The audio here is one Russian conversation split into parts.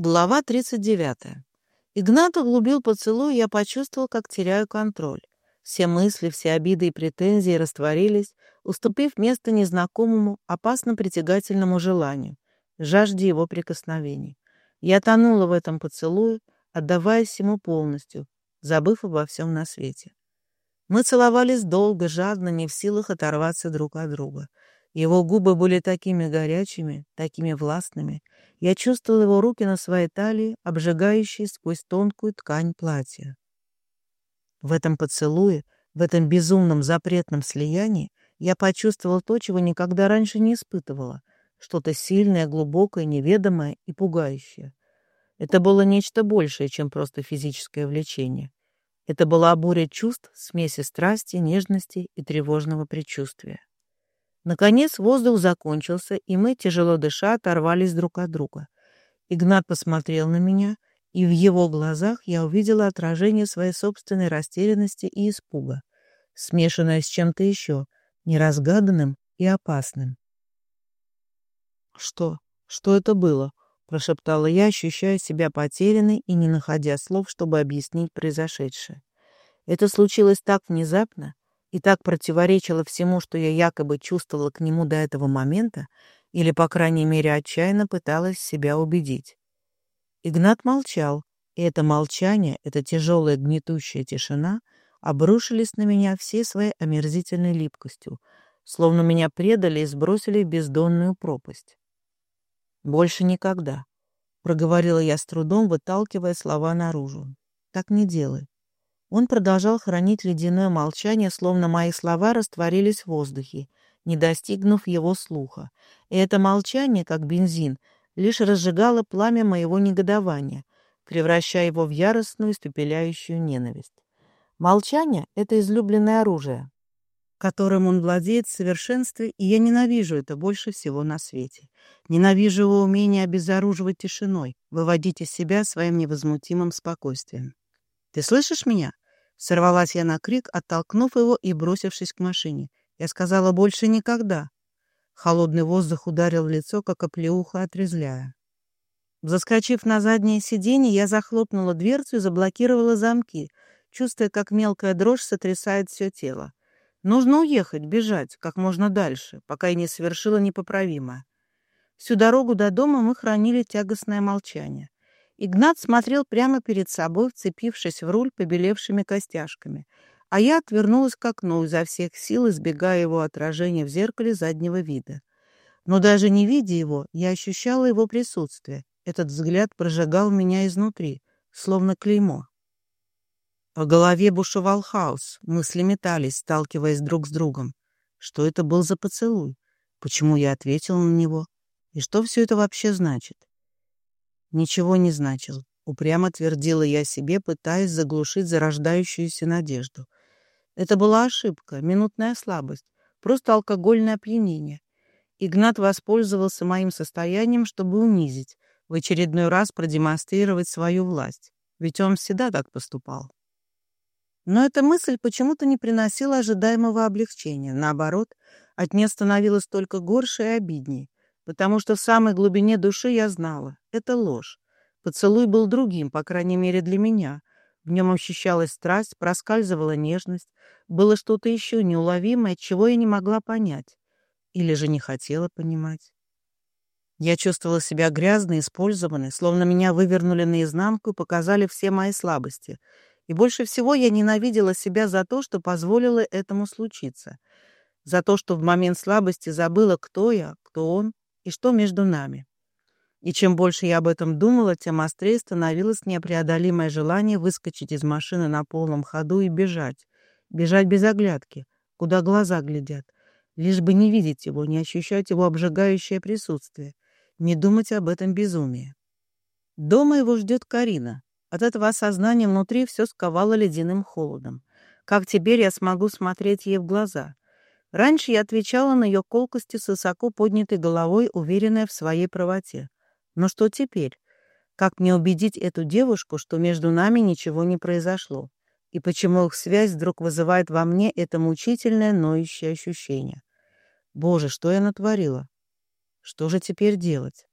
Глава 39. Игнат углубил поцелуй, я почувствовал, как теряю контроль. Все мысли, все обиды и претензии растворились, уступив место незнакомому, опасно притягательному желанию, жажде его прикосновений. Я тонула в этом поцелуе, отдаваясь ему полностью, забыв обо всем на свете. Мы целовались долго, жадно, не в силах оторваться друг от друга. Его губы были такими горячими, такими властными. Я чувствовал его руки на своей талии, обжигающие сквозь тонкую ткань платья. В этом поцелуе, в этом безумном запретном слиянии я почувствовал то, чего никогда раньше не испытывала. Что-то сильное, глубокое, неведомое и пугающее. Это было нечто большее, чем просто физическое влечение. Это была буря чувств, смеси страсти, нежности и тревожного предчувствия. Наконец воздух закончился, и мы, тяжело дыша, оторвались друг от друга. Игнат посмотрел на меня, и в его глазах я увидела отражение своей собственной растерянности и испуга, смешанное с чем-то еще, неразгаданным и опасным. «Что? Что это было?» — прошептала я, ощущая себя потерянной и не находя слов, чтобы объяснить произошедшее. Это случилось так внезапно, и так противоречило всему, что я якобы чувствовала к нему до этого момента, или, по крайней мере, отчаянно пыталась себя убедить. Игнат молчал, и это молчание, эта тяжелая гнетущая тишина обрушились на меня всей своей омерзительной липкостью, словно меня предали и сбросили в бездонную пропасть. «Больше никогда», — проговорила я с трудом, выталкивая слова наружу. «Так не делай. Он продолжал хранить ледяное молчание, словно мои слова растворились в воздухе, не достигнув его слуха. И это молчание, как бензин, лишь разжигало пламя моего негодования, превращая его в яростную, испепеляющую ненависть. Молчание — это излюбленное оружие, которым он владеет в совершенстве, и я ненавижу это больше всего на свете. Ненавижу его умение обезоруживать тишиной, выводить из себя своим невозмутимым спокойствием. «Ты слышишь меня?» Сорвалась я на крик, оттолкнув его и бросившись к машине. Я сказала «больше никогда». Холодный воздух ударил в лицо, как оплеуха отрезляя. Заскочив на заднее сиденье, я захлопнула дверцу и заблокировала замки, чувствуя, как мелкая дрожь сотрясает все тело. Нужно уехать, бежать как можно дальше, пока я не совершила непоправимое. Всю дорогу до дома мы хранили тягостное молчание. Игнат смотрел прямо перед собой, вцепившись в руль побелевшими костяшками, а я отвернулась к окну изо всех сил, избегая его отражения в зеркале заднего вида. Но даже не видя его, я ощущала его присутствие. Этот взгляд прожигал меня изнутри, словно клеймо. В голове бушевал хаос, мысли метались, сталкиваясь друг с другом. Что это был за поцелуй? Почему я ответила на него? И что все это вообще значит? Ничего не значил. Упрямо твердила я себе, пытаясь заглушить зарождающуюся надежду. Это была ошибка, минутная слабость, просто алкогольное опьянение. Игнат воспользовался моим состоянием, чтобы унизить, в очередной раз продемонстрировать свою власть. Ведь он всегда так поступал. Но эта мысль почему-то не приносила ожидаемого облегчения. Наоборот, от нее становилось только горше и обиднее потому что в самой глубине души я знала — это ложь. Поцелуй был другим, по крайней мере для меня. В нем ощущалась страсть, проскальзывала нежность, было что-то еще неуловимое, чего я не могла понять. Или же не хотела понимать. Я чувствовала себя грязной, использованной, словно меня вывернули наизнанку и показали все мои слабости. И больше всего я ненавидела себя за то, что позволила этому случиться. За то, что в момент слабости забыла, кто я, кто он, и что между нами. И чем больше я об этом думала, тем острее становилось непреодолимое желание выскочить из машины на полном ходу и бежать. Бежать без оглядки, куда глаза глядят, лишь бы не видеть его, не ощущать его обжигающее присутствие, не думать об этом безумии. Дома его ждет Карина. От этого осознания внутри все сковало ледяным холодом. Как теперь я смогу смотреть ей в глаза? Раньше я отвечала на ее колкости с высоко поднятой головой, уверенная в своей правоте. Но что теперь? Как мне убедить эту девушку, что между нами ничего не произошло? И почему их связь вдруг вызывает во мне это мучительное, ноющее ощущение? Боже, что я натворила? Что же теперь делать?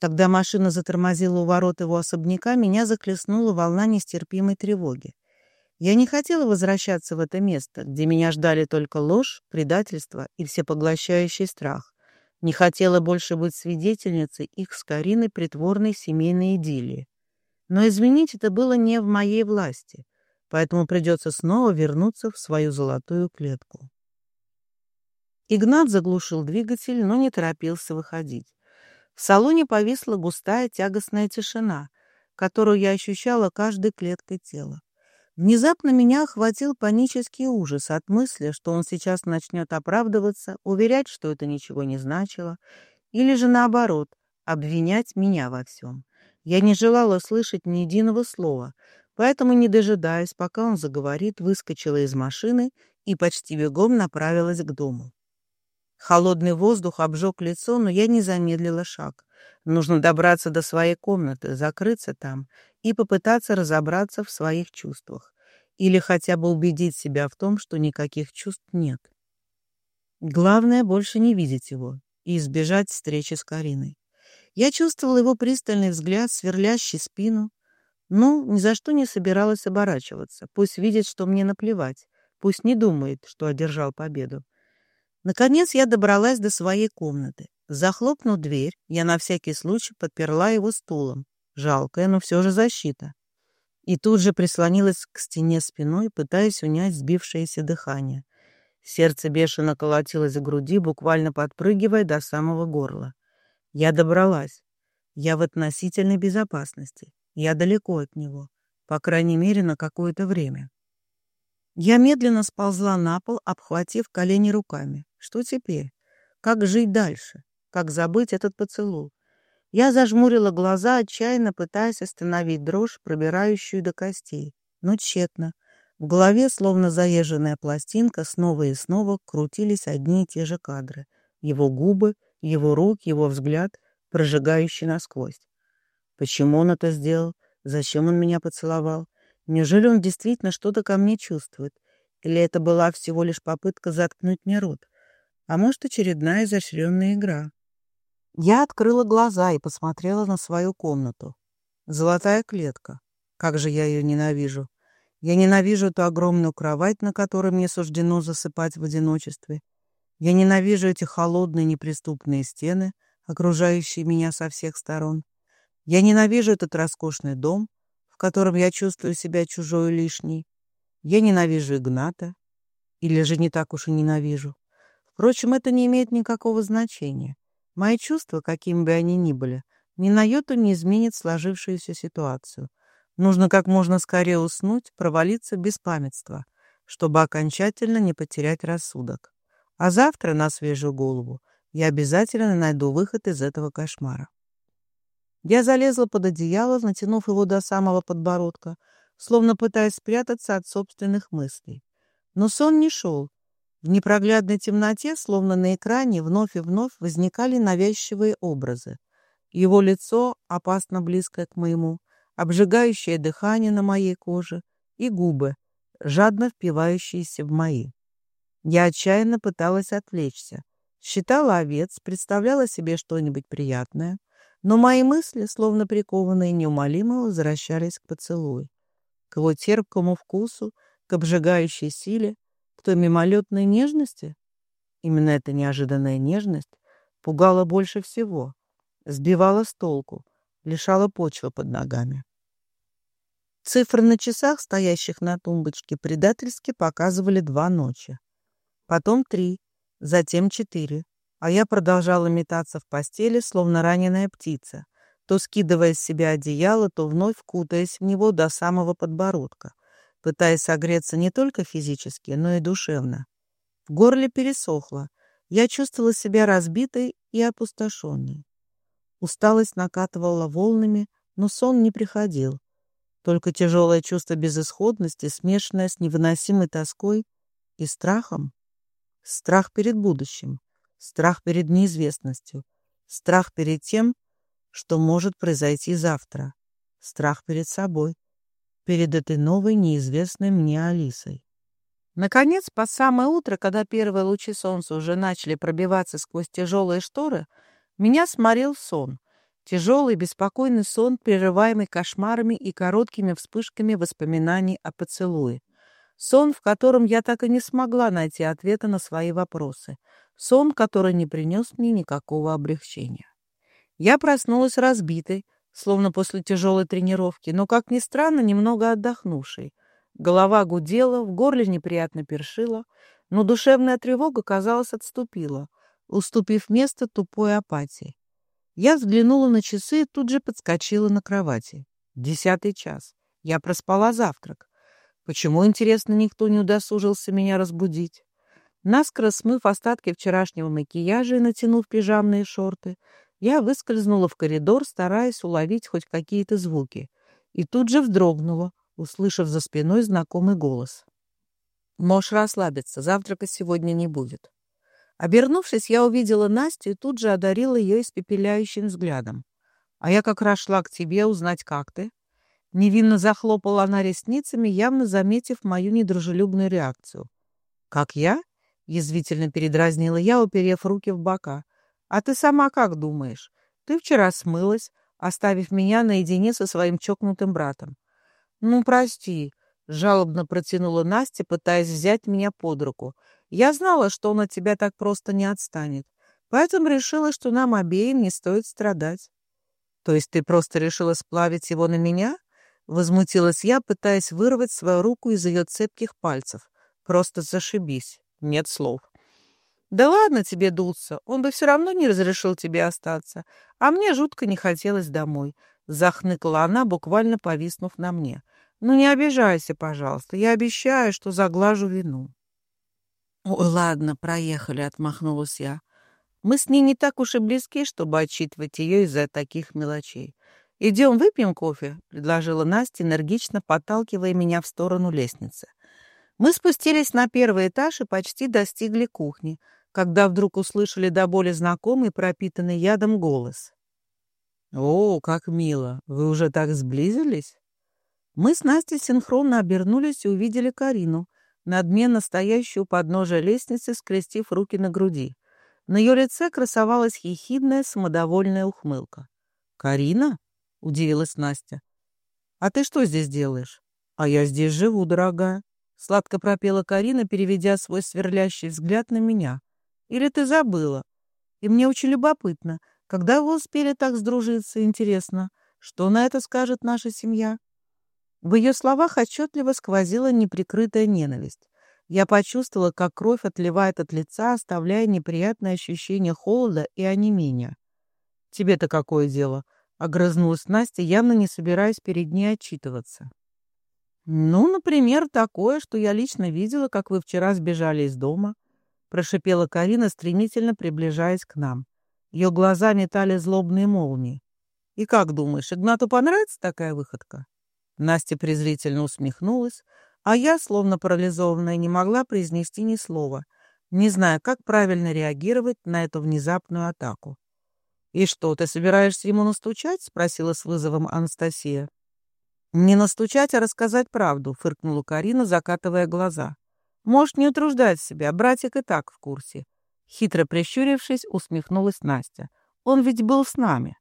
Когда машина затормозила у ворот его особняка, меня захлестнула волна нестерпимой тревоги. Я не хотела возвращаться в это место, где меня ждали только ложь, предательство и всепоглощающий страх. Не хотела больше быть свидетельницей их с Кариной притворной семейной идиллии. Но изменить это было не в моей власти, поэтому придется снова вернуться в свою золотую клетку. Игнат заглушил двигатель, но не торопился выходить. В салоне повисла густая тягостная тишина, которую я ощущала каждой клеткой тела. Внезапно меня охватил панический ужас от мысли, что он сейчас начнет оправдываться, уверять, что это ничего не значило, или же наоборот, обвинять меня во всем. Я не желала слышать ни единого слова, поэтому, не дожидаясь, пока он заговорит, выскочила из машины и почти бегом направилась к дому. Холодный воздух обжег лицо, но я не замедлила шаг. Нужно добраться до своей комнаты, закрыться там и попытаться разобраться в своих чувствах. Или хотя бы убедить себя в том, что никаких чувств нет. Главное — больше не видеть его и избежать встречи с Кариной. Я чувствовала его пристальный взгляд, сверлящий спину. Ну, ни за что не собиралась оборачиваться. Пусть видит, что мне наплевать. Пусть не думает, что одержал победу. Наконец я добралась до своей комнаты. Захлопнув дверь, я на всякий случай подперла его стулом. Жалкая, но все же защита. И тут же прислонилась к стене спиной, пытаясь унять сбившееся дыхание. Сердце бешено колотилось в груди, буквально подпрыгивая до самого горла. Я добралась. Я в относительной безопасности. Я далеко от него. По крайней мере, на какое-то время. Я медленно сползла на пол, обхватив колени руками. Что теперь? Как жить дальше? Как забыть этот поцелуй? Я зажмурила глаза, отчаянно пытаясь остановить дрожь, пробирающую до костей. Но тщетно. В голове, словно заезженная пластинка, снова и снова крутились одни и те же кадры. Его губы, его рук, его взгляд, прожигающий насквозь. Почему он это сделал? Зачем он меня поцеловал? Неужели он действительно что-то ко мне чувствует? Или это была всего лишь попытка заткнуть мне рот? а может, очередная изощренная игра. Я открыла глаза и посмотрела на свою комнату. Золотая клетка. Как же я ее ненавижу. Я ненавижу эту огромную кровать, на которой мне суждено засыпать в одиночестве. Я ненавижу эти холодные неприступные стены, окружающие меня со всех сторон. Я ненавижу этот роскошный дом, в котором я чувствую себя чужой и лишней. Я ненавижу Игната. Или же не так уж и ненавижу. Впрочем, это не имеет никакого значения. Мои чувства, какими бы они ни были, ни на йоту не изменят сложившуюся ситуацию. Нужно как можно скорее уснуть, провалиться без памятства, чтобы окончательно не потерять рассудок. А завтра на свежую голову я обязательно найду выход из этого кошмара. Я залезла под одеяло, натянув его до самого подбородка, словно пытаясь спрятаться от собственных мыслей. Но сон не шел, в непроглядной темноте, словно на экране, вновь и вновь возникали навязчивые образы. Его лицо, опасно близкое к моему, обжигающее дыхание на моей коже и губы, жадно впивающиеся в мои. Я отчаянно пыталась отвлечься. Считала овец, представляла себе что-нибудь приятное, но мои мысли, словно прикованные неумолимо, возвращались к поцелую, к его терпкому вкусу, к обжигающей силе, к той мимолетной нежности? Именно эта неожиданная нежность пугала больше всего, сбивала с толку, лишала почвы под ногами. Цифры на часах, стоящих на тумбочке, предательски показывали два ночи. Потом три, затем четыре. А я продолжала метаться в постели, словно раненая птица, то скидывая с себя одеяло, то вновь кутаясь в него до самого подбородка пытаясь согреться не только физически, но и душевно. В горле пересохло. Я чувствовала себя разбитой и опустошенной. Усталость накатывала волнами, но сон не приходил. Только тяжелое чувство безысходности, смешанное с невыносимой тоской и страхом. Страх перед будущим, страх перед неизвестностью, страх перед тем, что может произойти завтра, страх перед собой перед этой новой, неизвестной мне Алисой. Наконец, под самое утро, когда первые лучи солнца уже начали пробиваться сквозь тяжелые шторы, меня сморил сон. Тяжелый, беспокойный сон, прерываемый кошмарами и короткими вспышками воспоминаний о поцелуе. Сон, в котором я так и не смогла найти ответа на свои вопросы. Сон, который не принес мне никакого облегчения. Я проснулась разбитой, словно после тяжелой тренировки, но, как ни странно, немного отдохнувшей. Голова гудела, в горле неприятно першила, но душевная тревога, казалось, отступила, уступив место тупой апатии. Я взглянула на часы и тут же подскочила на кровати. Десятый час. Я проспала завтрак. Почему, интересно, никто не удосужился меня разбудить? Наскоро смыв остатки вчерашнего макияжа и натянув пижамные шорты, я выскользнула в коридор, стараясь уловить хоть какие-то звуки, и тут же вздрогнула, услышав за спиной знакомый голос. «Можешь расслабиться, завтрака сегодня не будет». Обернувшись, я увидела Настю и тут же одарила ее испепеляющим взглядом. «А я как раз шла к тебе узнать, как ты». Невинно захлопала она ресницами, явно заметив мою недружелюбную реакцию. «Как я?» — язвительно передразнила я, уперев руки в бока. А ты сама как думаешь? Ты вчера смылась, оставив меня наедине со своим чокнутым братом. Ну, прости, жалобно протянула Настя, пытаясь взять меня под руку. Я знала, что он от тебя так просто не отстанет, поэтому решила, что нам обеим не стоит страдать. То есть ты просто решила сплавить его на меня? Возмутилась я, пытаясь вырвать свою руку из ее цепких пальцев. Просто зашибись. Нет слов. «Да ладно тебе дуться, он бы все равно не разрешил тебе остаться, а мне жутко не хотелось домой», — захныкала она, буквально повиснув на мне. «Ну не обижайся, пожалуйста, я обещаю, что заглажу вину». «Ой, ладно, проехали», — отмахнулась я. «Мы с ней не так уж и близки, чтобы отчитывать ее из-за таких мелочей. Идем выпьем кофе», — предложила Настя, энергично подталкивая меня в сторону лестницы. Мы спустились на первый этаж и почти достигли кухни — когда вдруг услышали до боли знакомый, пропитанный ядом голос. «О, как мило! Вы уже так сблизились?» Мы с Настей синхронно обернулись и увидели Карину, надменно стоящую у подножия лестницы, скрестив руки на груди. На ее лице красовалась хихидная, самодовольная ухмылка. «Карина?» — удивилась Настя. «А ты что здесь делаешь?» «А я здесь живу, дорогая», — сладко пропела Карина, переведя свой сверлящий взгляд на меня. Или ты забыла? И мне очень любопытно, когда вы успели так сдружиться, интересно, что на это скажет наша семья?» В ее словах отчетливо сквозила неприкрытая ненависть. Я почувствовала, как кровь отливает от лица, оставляя неприятное ощущение холода и онемения. «Тебе-то какое дело?» — огрызнулась Настя, явно не собираясь перед ней отчитываться. «Ну, например, такое, что я лично видела, как вы вчера сбежали из дома, прошипела Карина, стремительно приближаясь к нам. Ее глаза метали злобные молнии. «И как думаешь, Игнату понравится такая выходка?» Настя презрительно усмехнулась, а я, словно парализованная, не могла произнести ни слова, не зная, как правильно реагировать на эту внезапную атаку. «И что, ты собираешься ему настучать?» — спросила с вызовом Анастасия. «Не настучать, а рассказать правду», — фыркнула Карина, закатывая глаза. Можешь не утруждать себя, братик и так в курсе. Хитро прищурившись, усмехнулась Настя. Он ведь был с нами.